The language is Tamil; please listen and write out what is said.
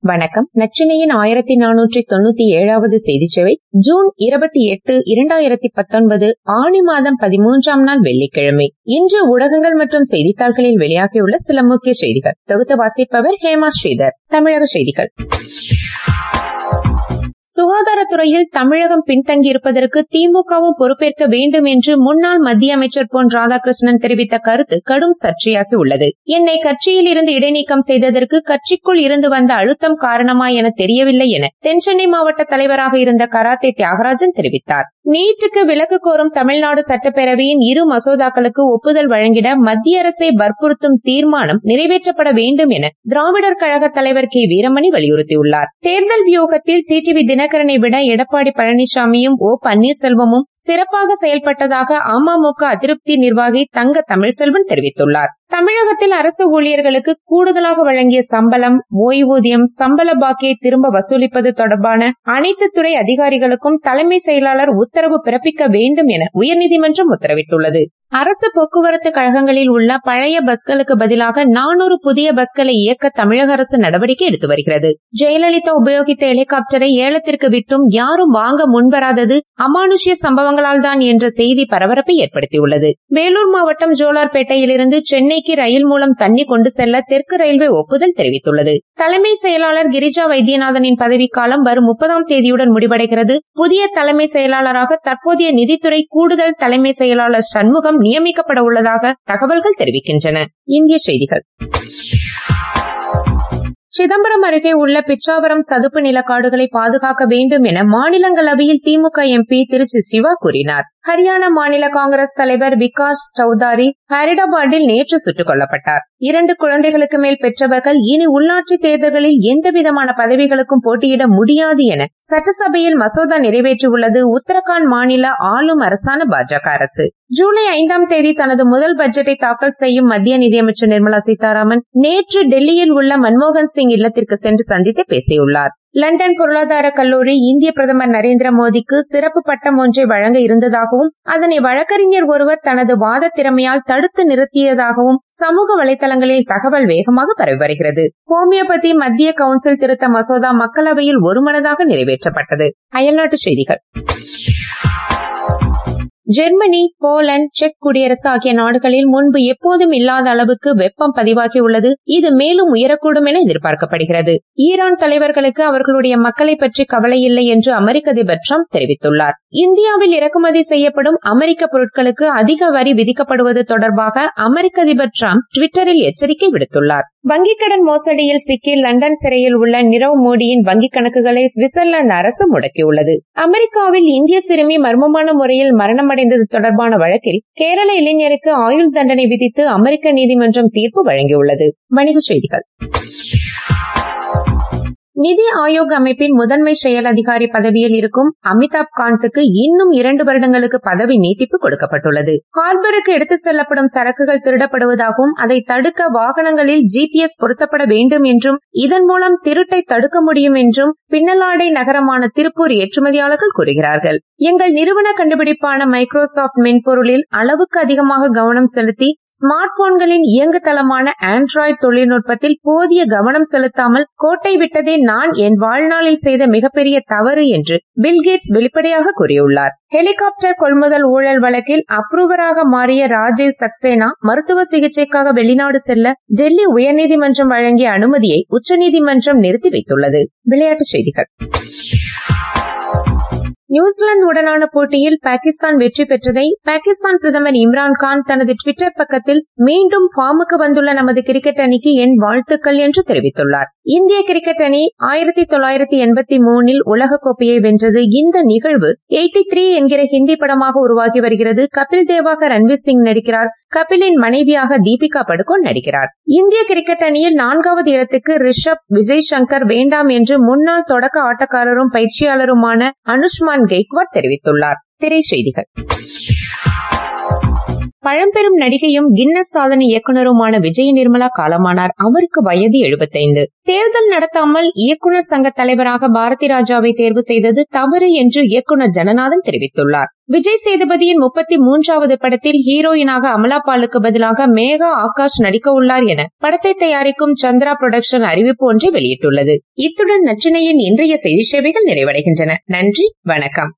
வணக்கம். நச்சினையின் ஆயிரத்தி நானூற்றி தொண்ணூத்தி ஏழாவது செய்தி சேவை ஜூன் இருபத்தி எட்டு இரண்டாயிரத்தி பத்தொன்பது ஆணி மாதம் பதிமூன்றாம் நாள் வெள்ளிக்கிழமை. இன்று ஊடகங்கள் மற்றும் செய்தித்தாள்களில் வெளியாகியுள்ள சில முக்கிய செய்திகள். தொகுத்து வாசிப்பவர் ஹேமா ஸ்ரீதர். தமிழக செய்திகள். சுகாதாரத்துறையில் தமிழகம் பின்தங்கியிருப்பதற்கு திமுகவும் பொறுப்பேற்க வேண்டும் என்று முன்னாள் மத்திய அமைச்சர் பொன் ராதாகிருஷ்ணன் தெரிவித்த கருத்து கடும் சர்ச்சையாகி உள்ளது. என்னை கட்சியில் இருந்து இடைநீக்கம் செய்ததற்கு கட்சிக்குள் இருந்து வந்த அழுத்தம் காரணமா என தெரியவில்லை என தென்சென்னை மாவட்ட தலைவராக இருந்த கராத்தே தியாகராஜன் தெரிவித்தார். நீட்டுக்கு விலக்கு கோரும் தமிழ்நாடு சட்டப்பேரவையின் இரு மசோதாக்களுக்கு ஒப்புதல் வழங்கிட மத்திய அரசை வற்புறுத்தும் தீர்மானம் நிறைவேற்றப்பட வேண்டும் என திராவிடர் கழக தலைவர் கே. வீரமணி வலியுறுத்தியுள்ளார். தேர்தல் வியூகத்தில் டிடிவி தினகரனை விட எடப்பாடி பழனிசாமியும் ஓ. பன்னீர்செல்வமும் சிறப்பாக செயல்பட்டதாக அமமுக அதிருப்தி நிர்வாகி தங்க தமிழ்செல்வன் தெரிவித்துள்ளார். தமிழகத்தில் அரசு ஊழியர்களுக்கு கூடுதலாக வழங்கிய சம்பளம் ஓய்வூதியம் சம்பள பாக்கியை திரும்ப வசூலிப்பது தொடர்பான அனைத்து துறை அதிகாரிகளுக்கும் தலைமை செயலாளர் உத்தரவு பிறப்பிக்க வேண்டும் என உயர்நீதிமன்றம் உத்தரவிட்டுள்ளது. அரசு போக்குவரத்து கழகங்களில் உள்ள பழைய பஸ்களுக்கு பதிலாக நானூறு புதிய பஸ்களை இயக்க தமிழக அரசு நடவடிக்கை எடுத்து வருகிறது. ஜெயலலிதா உபயோகித்த ஹெலிகாப்டரை ஏலத்திற்கு விட்டும் யாரும் வாங்க முன்வராதது அமானுஷ்ய சம்பவங்களால் தான் என்ற செய்தி பரபரப்பை ஏற்படுத்தியுள்ளது. வேலூர் மாவட்டம் ஜோலார்பேட்டையிலிருந்து சென்னைக்கு ரயில் மூலம் தண்ணி கொண்டு செல்ல தெற்கு ரயில்வே ஒப்புதல் தெரிவித்துள்ளது. தலைமை செயலாளர் கிரிஜா வைத்தியநாதனின் பதவிக்காலம் வரும் முப்பதாம் தேதியுடன் முடிவடைகிறது. புதிய தலைமை செயலாளராக தற்போதைய நிதித்துறை கூடுதல் தலைமை செயலாளர் சண்முகம் நியமிக்கப்பட உள்ளதாக தகவல்கள் தெரிவிக்கின்றன. இந்திய செய்திகள். சிதம்பரம் அருகே உள்ள பிச்சாவரம் சதுப்பு நிலக்காடுகளை பாதுகாக்க வேண்டும் என மாநிலங்களவையில் திமுக எம்பி திருச்சி சிவா கூறினார். ஹரியானா மாநில காங்கிரஸ் தலைவர் விகாஸ் சௌதாரி ஹரிடாபாடில் நேற்று சுட்டுக் கொல்லப்பட்டார். இரண்டு குழந்தைகளுக்கு மேல் பெற்றவர்கள் இனி உள்ளாட்சி தேர்தல்களில் எந்தவிதமான பதவிகளுக்கும் போட்டியிட முடியாது என சட்டசபையில் மசோதா நிறைவேற்றியுள்ளது உத்தரகாண்ட் மாநில ஆளும் அரசான பாஜக அரசு. ஜூலை ஐந்தாம் தேதி தனது முதல் பட்ஜெட்டை தாக்கல் செய்யும் மத்திய நிதியமைச்சர் நிர்மலா சீதாராமன் நேற்று டெல்லியில் உள்ள மன்மோகன் சிங் இல்லத்திற்கு சென்று சந்தித்து பேசியுள்ளார். லண்டன் பொருளாதார கல்லூரி இந்திய பிரதமர் நரேந்திர மோடிக்கு சிறப்பு பட்டம் ஒன்றை வழங்க இருந்ததாகவும் அதனை வழக்கறிஞர் ஒருவர் தனது வாத திறமையால் தடுத்து நிறுத்தியதாகவும் சமூக வலைதளங்களில் தகவல் வேகமாக பரவி வருகிறது. ஹோமியோபதி மத்திய கவுன்சில் திருத்த மசோதா மக்களவையில் ஒருமனதாக நிறைவேற்றப்பட்டது. அயல்நாட்டு செய்திகள். ஜெர்மனி போலந்து செக் குடியரசு ஆகிய நாடுகளில் முன்பு எப்போதும் இல்லாத அளவுக்கு வெப்பம் பதிவாகியுள்ளது. இது மேலும் உயரக்கூடும் என எதிர்பார்க்கப்படுகிறது. ஈரான் தலைவர்களுக்கு அவர்களுடைய மக்களை பற்றி கவலை இல்லை என்று அமெரிக்க அதிபர் டிரம்ப் தெரிவித்துள்ளார். இந்தியாவில் இறக்குமதி செய்யப்படும் அமெரிக்க பொருட்களுக்கு அதிக வரி விதிக்கப்படுவது தொடர்பாக அமெரிக்க அதிபர் டிரம்ப் டுவிட்டரில் எச்சரிக்கை விடுத்துள்ளார். வங்கிக் கடன் மோசடியில் சிக்கி லண்டன் சிறையில் உள்ள நிரவ் மோடியின் வங்கிக் கணக்குகளை சுவிட்சர்லாந்து அரசு முடக்கியுள்ளது. அமெரிக்காவில் இந்திய சிறுமி மர்மமான முறையில் மரணம் மரணமடைந்தது தொடர்பான வழக்கில் கேரள இளைஞருக்கு ஆயுள் தண்டனை விதித்து அமெரிக்க நீதிமன்றம் தீர்ப்பு வழங்கியுள்ளது. வணிகச் செய்திகள். நிதி ஆயோக் அமைப்பின் முதன்மை செயல் அதிகாரி பதவியில் இருக்கும் அமிதாப் காந்துக்கு இன்னும் இரண்டு வருடங்களுக்கு பதவி நீட்டிப்பு கொடுக்கப்பட்டுள்ளது. ஹார்பருக்கு எடுத்து செல்லப்படும் சரக்குகள் திருடப்படுவதாகவும் அதை தடுக்க வாகனங்களில் ஜிபிஎஸ் பொருத்தப்பட வேண்டும் என்றும் இதன் மூலம் திருட்டை தடுக்க முடியும் என்றும் பின்னலாடை நகரமான திருப்பூர் ஏற்றுமதியாளர்கள் கூறுகிறார்கள். எங்கள் நிறுவன கண்டுபிடிப்பான மைக்ரோசாப்ட் மென்பொருளில் அளவுக்கு அதிகமாக கவனம் செலுத்தி ஸ்மார்ட் போன்களின் இயங்கு தளமான ஆண்ட்ராய்டு தொழில்நுட்பத்தில் போதிய கவனம் செலுத்தாமல் கோட்டை விட்டதே நான் என் வாழ்நாளில் செய்த மிகப்பெரிய தவறு என்று பில்கேட்ஸ் வெளிப்படையாக கூறியுள்ளார். ஹெலிகாப்டர் கொள்முதல் ஊழல் வழக்கில் அப்ரூவராக மாறிய ராஜீவ் சக்சேனா மருத்துவ சிகிச்சைக்காக வெளிநாடு செல்ல டெல்லி உயர்நீதிமன்றம் வழங்கிய அனுமதியை உச்சநீதிமன்றம் நிறுத்தி வைத்துள்ளது. விளையாட்டுச் செய்திகள். நியூசிலாந்து உடனான போட்டியில் பாகிஸ்தான் வெற்றி பெற்றதை பாகிஸ்தான் பிரதமர் இம்ரான்கான் தனது டுவிட்டர் பக்கத்தில் மீண்டும் ஃபார்முக்கு வந்துள்ள நமது கிரிக்கெட் அணிக்கு என் வாழ்த்துக்கள் என்று தெரிவித்துள்ளார். இந்திய கிரிக்கெட் அணி ஆயிரத்தி தொள்ளாயிரத்தி எண்பத்தி மூணில் உலகக்கோப்பையை வென்றது. இந்த நிகழ்வு எயிட்டி த்ரீ என்கிற ஹிந்தி படமாக உருவாகி வருகிறது. கபில் தேவாக ரன்வீர் சிங் நடிக்கிறார். கபிலின் மனைவியாக தீபிகா படுகோன் நடிக்கிறார். இந்திய கிரிக்கெட் அணியில் நான்காவது இடத்துக்கு ரிஷப் விஜய் சங்கர் வேண்டாம் என்று முன்னாள் தொடக்க ஆட்டக்காரரும் பயிற்சியாளருமான அனுஷ்மான் கெய்க்வாட் தெரிவித்துள்ளார். திரை செய்திகள். பழம்பெரும் நடிகையும் கின்னஸ் சாதனை இயக்குனருமான விஜய் நிர்மலா காலமானார். அவருக்கு வயது எழுபத்தைந்து. தேர்தல் நடத்தாமல் இயக்குனர் சங்க தலைவராக பாரதி ராஜாவை தேர்வு செய்தது தவறு என்று இயக்குனர் ஜனநாதன் தெரிவித்துள்ளார். விஜய் சேதுபதியின் முப்பத்தி மூன்றாவது படத்தில் ஹீரோயினாக அமலாபாலுக்கு பதிலாக மேகா ஆகாஷ் நடிக்க உள்ளார் என படத்தை தயாரிக்கும் சந்திரா புரொடக்ஷன் அறிவிப்பு ஒன்றை வெளியிட்டுள்ளது. இத்துடன் நற்றினையின் இன்றைய செய்தி சேவைகள் நிறைவடைகின்றன. நன்றி வணக்கம்.